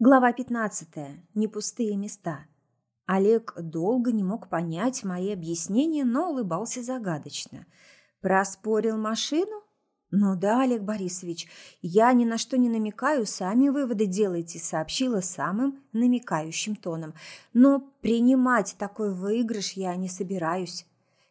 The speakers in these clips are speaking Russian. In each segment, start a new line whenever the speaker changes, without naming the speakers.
Глава 15. Непустые места. Олег долго не мог понять мои объяснения, но улыбался загадочно. Проспорил машину? Ну да, Олег Борисович, я ни на что не намекаю, сами выводы делайте, сообщила самым намекающим тоном. Но принимать такой выигрыш я не собираюсь.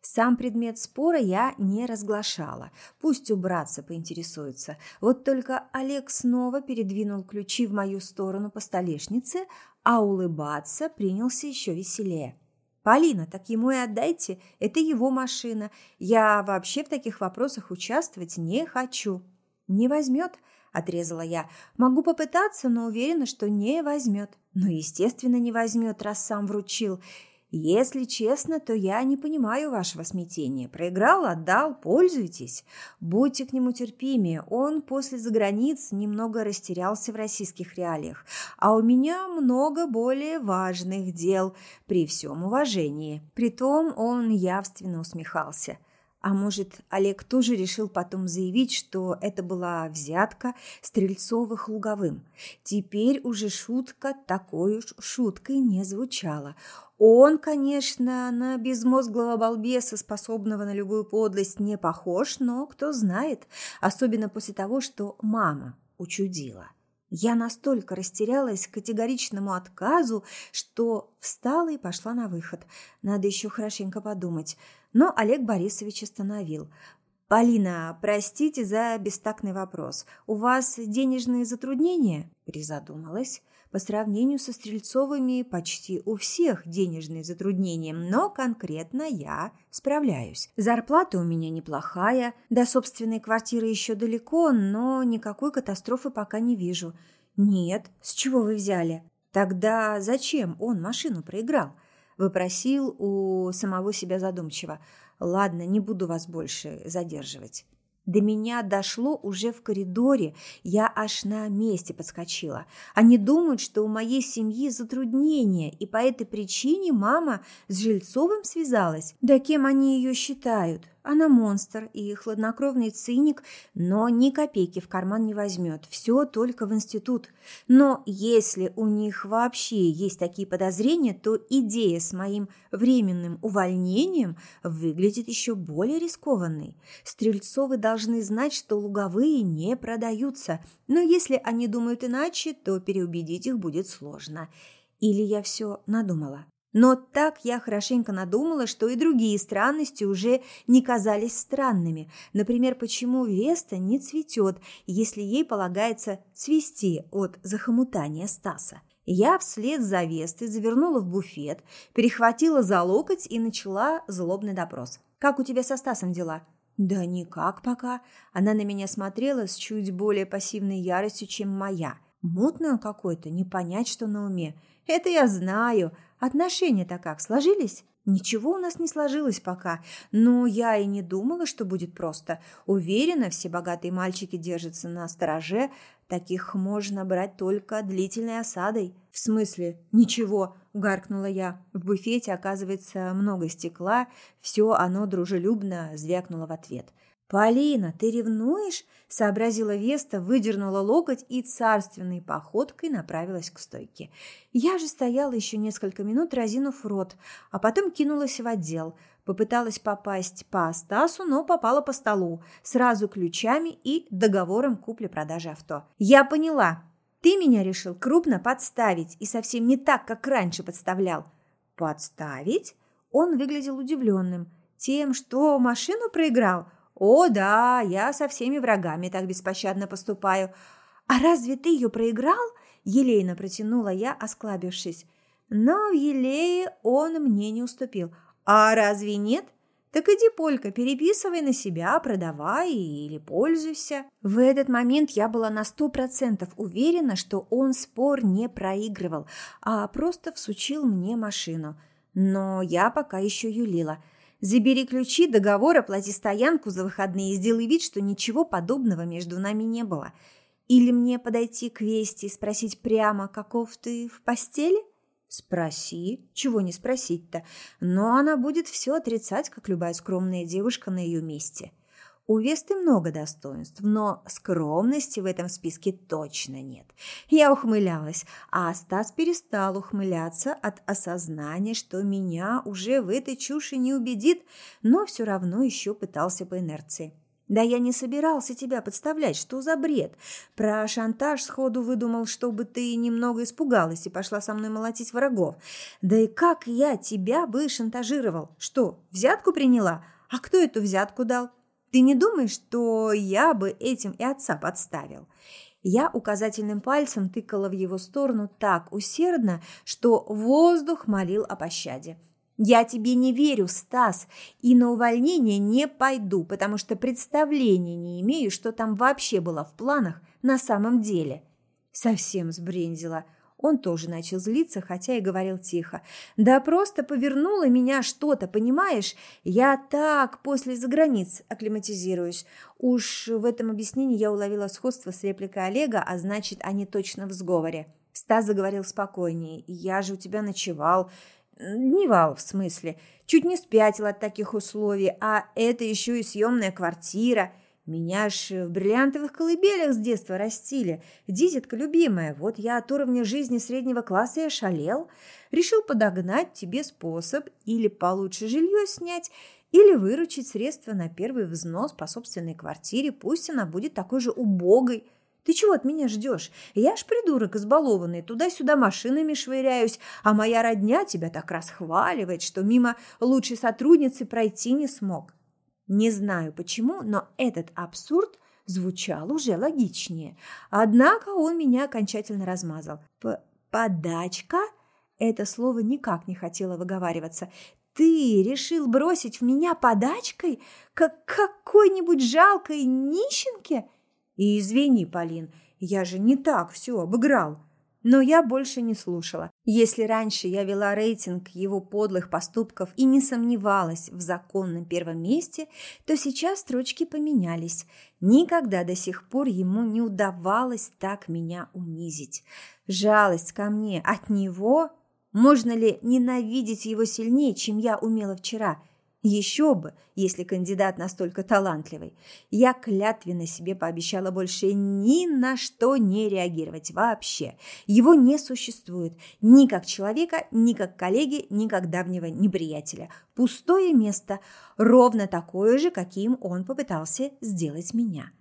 Сам предмет спора я не разглашала. Пусть убраться поинтересуется. Вот только Олег снова передвинул ключи в мою сторону по столешнице, а улыбаться принялся еще веселее. «Полина, так ему и отдайте. Это его машина. Я вообще в таких вопросах участвовать не хочу». «Не возьмет», – отрезала я. «Могу попытаться, но уверена, что не возьмет». «Ну, естественно, не возьмет, раз сам вручил. Если честно, то я не понимаю вашего смятения. Проиграл, отдал, пользуйтесь. Будьте к нему терпимее. Он после заграниц немного растерялся в российских реалиях. А у меня много более важных дел, при всем уважении. Притом он явственно усмехался. А может, Олег тоже решил потом заявить, что это была взятка Стрельцовых луговым. Теперь уже шутка такой уж шуткой не звучала. Он, конечно, на безмозглого балбеса, способного на любую подлость, не похож, но кто знает, особенно после того, что мама учудила. Я настолько растерялась к категоричному отказу, что встала и пошла на выход. Надо еще хорошенько подумать. Но Олег Борисович остановил. «Полина, простите за бестактный вопрос. У вас денежные затруднения?» Призадумалась. По сравнению со Стрельцовыми почти у всех денежные затруднения, но конкретно я справляюсь. Зарплата у меня неплохая, до собственной квартиры еще далеко, но никакой катастрофы пока не вижу. Нет, с чего вы взяли? Тогда зачем он машину проиграл? Выпросил у самого себя задумчиво. Ладно, не буду вас больше задерживать. До меня дошло уже в коридоре, я аж на месте подскочила. Они думают, что у моей семьи затруднения, и по этой причине мама с Жильцовым связалась. Да кем они ее считают? Она монстр и хладнокровный циник, но ни копейки в карман не возьмет. Все только в институт. Но если у них вообще есть такие подозрения, то идея с моим временным увольнением выглядит еще более рискованной. Стрельцовы должны знать, что луговые не продаются. Но если они думают иначе, то переубедить их будет сложно. Или я все надумала? Но так я хорошенько надумала, что и другие странности уже не казались странными. Например, почему Веста не цветет, если ей полагается цвести от захомутания Стаса. Я вслед за Вестой завернула в буфет, перехватила за локоть и начала злобный допрос. «Как у тебя со Стасом дела?» «Да никак пока». Она на меня смотрела с чуть более пассивной яростью, чем моя. Мутный какой-то, не понять, что на уме. «Это я знаю», Отношения-то как, сложились? Ничего у нас не сложилось пока, но я и не думала, что будет просто. Уверена, все богатые мальчики держатся на стороже, таких можно брать только длительной осадой. В смысле? Ничего, гаркнула я. В буфете, оказывается, много стекла, все оно дружелюбно звякнуло в ответ. «Полина, ты ревнуешь?» – сообразила Веста, выдернула локоть и царственной походкой направилась к стойке. Я же стояла еще несколько минут, разинув рот, а потом кинулась в отдел. Попыталась попасть по Стасу, но попала по столу, сразу ключами и договором купли-продажи авто. «Я поняла. Ты меня решил крупно подставить и совсем не так, как раньше подставлял». «Подставить?» Он выглядел удивленным. «Тем, что машину проиграл?» «О, да, я со всеми врагами так беспощадно поступаю. А разве ты ее проиграл?» Елейно протянула я, осклабившись. Но в Елее он мне не уступил. «А разве нет? Так иди, Полька, переписывай на себя, продавай или пользуйся». В этот момент я была на сто процентов уверена, что он спор не проигрывал, а просто всучил мне машину. Но я пока еще юлила – Забери ключи, договор, оплати стоянку за выходные и сделай вид, что ничего подобного между нами не было. Или мне подойти к Вести и спросить прямо, каков ты в постели? Спроси. Чего не спросить-то? Но она будет все отрицать, как любая скромная девушка на ее месте. У Весты много достоинств, но скромности в этом списке точно нет. Я ухмылялась, а Стас перестал ухмыляться от осознания, что меня уже в этой чуши не убедит, но все равно еще пытался по инерции. Да я не собирался тебя подставлять, что за бред? Про шантаж сходу выдумал, чтобы ты немного испугалась и пошла со мной молотить врагов. Да и как я тебя бы шантажировал? Что, взятку приняла? А кто эту взятку дал? Ты не думаешь, что я бы этим и отца подставил? Я указательным пальцем тыкала в его сторону так усердно, что воздух молил о пощаде. Я тебе не верю, Стас, и на увольнение не пойду, потому что представления не имею, что там вообще было в планах на самом деле. Совсем сбрендила. Он тоже начал злиться, хотя и говорил тихо. «Да просто повернуло меня что-то, понимаешь? Я так после заграниц акклиматизируюсь. Уж в этом объяснении я уловила сходство с репликой Олега, а значит, они точно в сговоре». Стас заговорил спокойнее. «Я же у тебя ночевал. Дневал, в смысле. Чуть не спятил от таких условий, а это еще и съемная квартира». Меня ж в бриллиантовых колыбелях с детства растили. Дитятка любимая, вот я от уровня жизни среднего класса и ошалел. Решил подогнать тебе способ или получше жилье снять, или выручить средства на первый взнос по собственной квартире, пусть она будет такой же убогой. Ты чего от меня ждешь? Я ж придурок избалованный, туда-сюда машинами швыряюсь, а моя родня тебя так расхваливает, что мимо лучшей сотрудницы пройти не смог. Не знаю почему, но этот абсурд звучал уже логичнее. Однако он меня окончательно размазал. П «Подачка?» Это слово никак не хотело выговариваться. «Ты решил бросить в меня подачкой? Как какой-нибудь жалкой нищенке?» «И извини, Полин, я же не так все обыграл». Но я больше не слушала. Если раньше я вела рейтинг его подлых поступков и не сомневалась в законном первом месте, то сейчас строчки поменялись. Никогда до сих пор ему не удавалось так меня унизить. Жалость ко мне от него... Можно ли ненавидеть его сильнее, чем я умела вчера – еще бы, если кандидат настолько талантливый. Я клятвенно себе пообещала больше ни на что не реагировать вообще. Его не существует ни как человека, ни как коллеги, ни как давнего неприятеля. Пустое место, ровно такое же, каким он попытался сделать меня.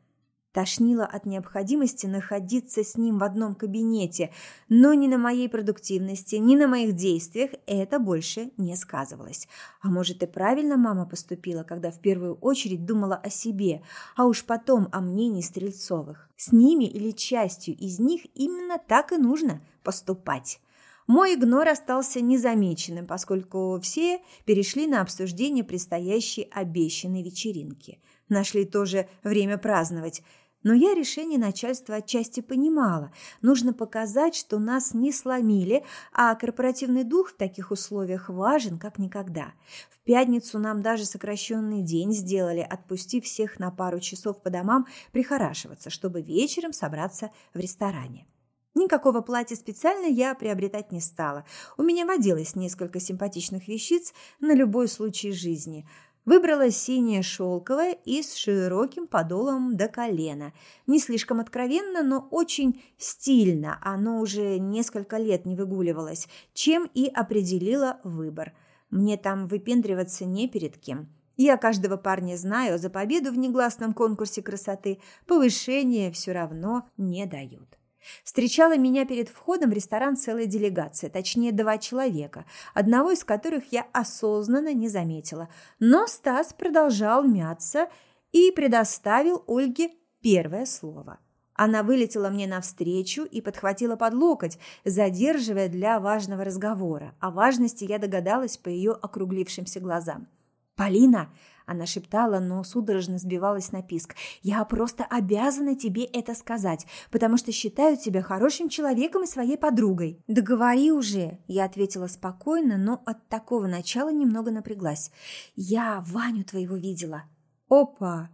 Тошнило от необходимости находиться с ним в одном кабинете, но ни на моей продуктивности, ни на моих действиях это больше не сказывалось. А может и правильно мама поступила, когда в первую очередь думала о себе, а уж потом о мнении Стрельцовых. С ними или частью из них именно так и нужно поступать. Мой игнор остался незамеченным, поскольку все перешли на обсуждение предстоящей обещанной вечеринки. Нашли тоже время праздновать – но я решение начальства отчасти понимала. Нужно показать, что нас не сломили, а корпоративный дух в таких условиях важен как никогда. В пятницу нам даже сокращенный день сделали, отпустив всех на пару часов по домам прихорашиваться, чтобы вечером собраться в ресторане. Никакого платья специально я приобретать не стала. У меня водилось несколько симпатичных вещиц на любой случай жизни – Выбрала синее шелковое и с широким подолом до колена. Не слишком откровенно, но очень стильно. Оно уже несколько лет не выгуливалось, чем и определила выбор. Мне там выпендриваться не перед кем. Я каждого парня знаю, за победу в негласном конкурсе красоты повышение все равно не дают. Встречала меня перед входом в ресторан целая делегация, точнее два человека, одного из которых я осознанно не заметила. Но Стас продолжал мяться и предоставил Ольге первое слово. Она вылетела мне навстречу и подхватила под локоть, задерживая для важного разговора. О важности я догадалась по ее округлившимся глазам. «Полина!» Она шептала, но судорожно сбивалась на писк. «Я просто обязана тебе это сказать, потому что считаю тебя хорошим человеком и своей подругой». «Да говори уже!» – я ответила спокойно, но от такого начала немного напряглась. «Я Ваню твоего видела». «Опа!»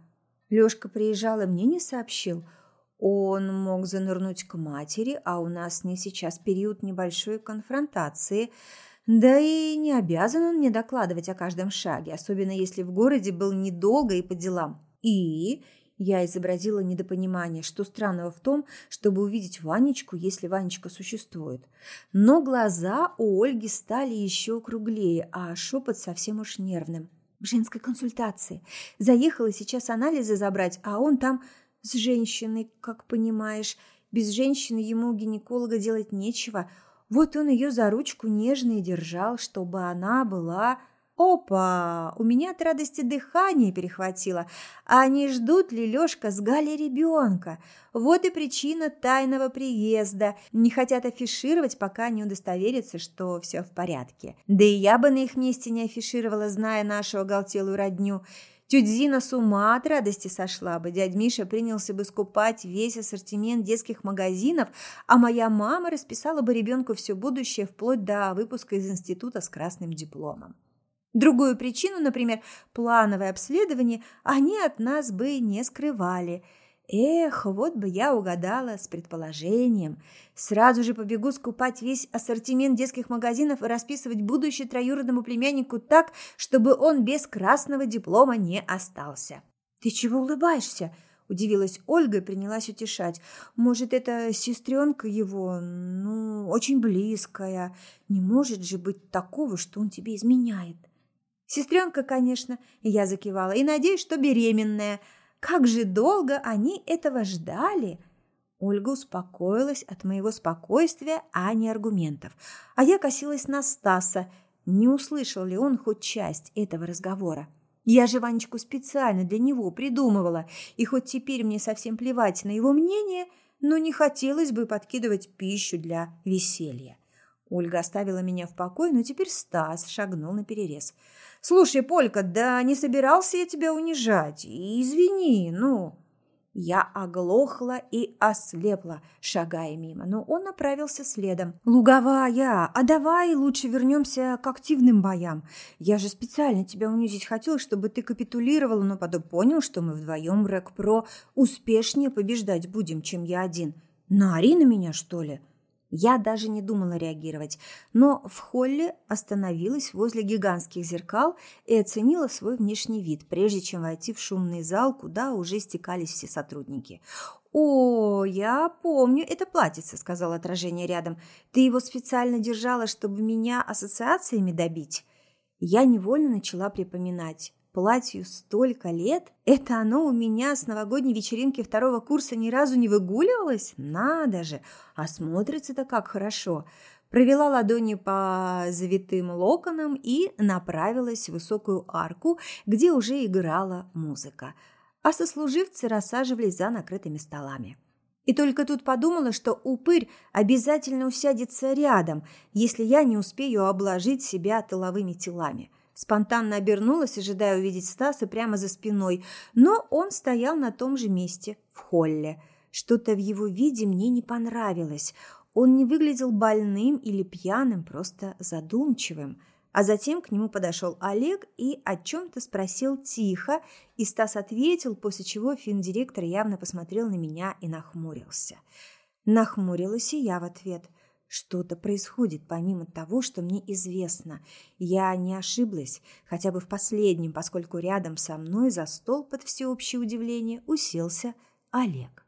Лёшка приезжал и мне не сообщил. Он мог занырнуть к матери, а у нас с ней сейчас период небольшой конфронтации – да и не обязан он мне докладывать о каждом шаге, особенно если в городе был недолго и по делам. И я изобразила недопонимание, что странного в том, чтобы увидеть Ванечку, если Ванечка существует. Но глаза у Ольги стали еще круглее, а шепот совсем уж нервным. В женской консультации. Заехала сейчас анализы забрать, а он там с женщиной, как понимаешь. Без женщины ему гинеколога делать нечего. Вот он ее за ручку нежно и держал, чтобы она была Опа! У меня от радости дыхание перехватило. А не ждут ли Лёшка с Галей ребенка? Вот и причина тайного приезда. Не хотят афишировать, пока не удостоверятся, что все в порядке. Да и я бы на их месте не афишировала, зная нашу оголтелую родню. Тетя Зина с ума от радости сошла бы. Дядь Миша принялся бы скупать весь ассортимент детских магазинов, а моя мама расписала бы ребенку все будущее вплоть до выпуска из института с красным дипломом. Другую причину, например, плановое обследование, они от нас бы не скрывали. Эх, вот бы я угадала с предположением. Сразу же побегу скупать весь ассортимент детских магазинов и расписывать будущее троюродному племяннику так, чтобы он без красного диплома не остался. «Ты чего улыбаешься?» – удивилась Ольга и принялась утешать. «Может, это сестренка его, ну, очень близкая. Не может же быть такого, что он тебе изменяет». Сестренка, конечно, я закивала, и надеюсь, что беременная. Как же долго они этого ждали!» Ольга успокоилась от моего спокойствия, а не аргументов. А я косилась на Стаса. Не услышал ли он хоть часть этого разговора? Я же Ванечку специально для него придумывала, и хоть теперь мне совсем плевать на его мнение, но не хотелось бы подкидывать пищу для веселья. Ольга оставила меня в покое, но теперь Стас шагнул на перерез. «Слушай, Полька, да не собирался я тебя унижать. Извини, ну...» Я оглохла и ослепла, шагая мимо, но он направился следом. «Луговая, а давай лучше вернемся к активным боям. Я же специально тебя унизить хотел, чтобы ты капитулировала, но потом понял, что мы вдвоем рэк-про успешнее побеждать будем, чем я один. Наори на меня, что ли?» Я даже не думала реагировать, но в холле остановилась возле гигантских зеркал и оценила свой внешний вид, прежде чем войти в шумный зал, куда уже стекались все сотрудники. «О, я помню это платьице», — сказала отражение рядом. «Ты его специально держала, чтобы меня ассоциациями добить?» Я невольно начала припоминать платью столько лет? Это оно у меня с новогодней вечеринки второго курса ни разу не выгуливалось? Надо же! А смотрится-то как хорошо!» Провела ладони по завитым локонам и направилась в высокую арку, где уже играла музыка. А сослуживцы рассаживались за накрытыми столами. И только тут подумала, что упырь обязательно усядется рядом, если я не успею обложить себя тыловыми телами – Спонтанно обернулась, ожидая увидеть Стаса прямо за спиной, но он стоял на том же месте, в холле. Что-то в его виде мне не понравилось. Он не выглядел больным или пьяным, просто задумчивым. А затем к нему подошел Олег и о чем-то спросил тихо, и Стас ответил, после чего финдиректор явно посмотрел на меня и нахмурился. Нахмурилась и я в ответ – что-то происходит помимо того, что мне известно. Я не ошиблась, хотя бы в последнем, поскольку рядом со мной за стол под всеобщее удивление уселся Олег.